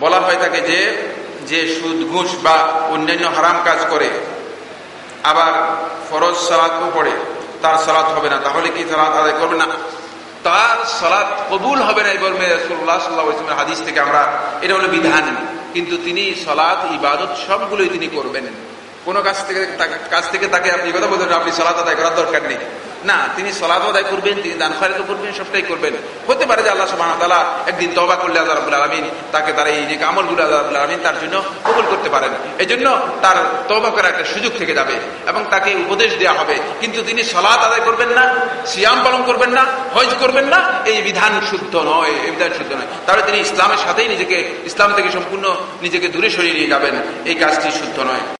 বলা হয় থাকে যে যে সুদ, ঘুষ বা অন্যান্য হারাম কাজ করে, আবার ফরজ সালাতও পড়ে, তার সালাত হবে না। তাহলে কি সালাত আদায় করবে না? তার সালাত কবুল হবে না, এই বলবে রসুল্লাহ সাল্লাহ ইসলামের হাদিস থেকে আমরা, এটা হলো বিধান। কিন্তু তিনি সালাত, ইবাদত সবগুলোই তিনি করবেন। কোনো কাছ থেকে কাছ থেকে তাকে আপনি কথা বলবেন আপনি সালাত আদায় করার দরকার নেই। না, তিনি সলাদ আদায় করবেন, তিনি দান খারিত করবেন, সবটাই করবেন। হতে পারে যে আল্লাহ সুবহানাহু ওয়া তাআলা একদিন তওবা করলে আল্লাহ রাব্বুল আলামিন তাকে তার এই নেক আমলগুলো আল্লাহ রাব্বুল আলামিন তার জন্য কবুল করতে পারেন। এই জন্য তার তওবা করার একটা সুযোগ থেকে যাবে এবং তাকে উপদেশ দেওয়া হবে। কিন্তু তিনি সলাদ আদায় করবেন না, সিয়াম পালন করবেন না, হজ করবেন না, এই বিধান শুদ্ধ নয়, এই বিধান শুদ্ধ নয়। তাহলে তিনি ইসলামের সাথেই নিজেকে, ইসলাম থেকে সম্পূর্ণ নিজেকে দূরে সরিয়ে নিয়ে যাবেন। এই কাজটি শুদ্ধ নয়।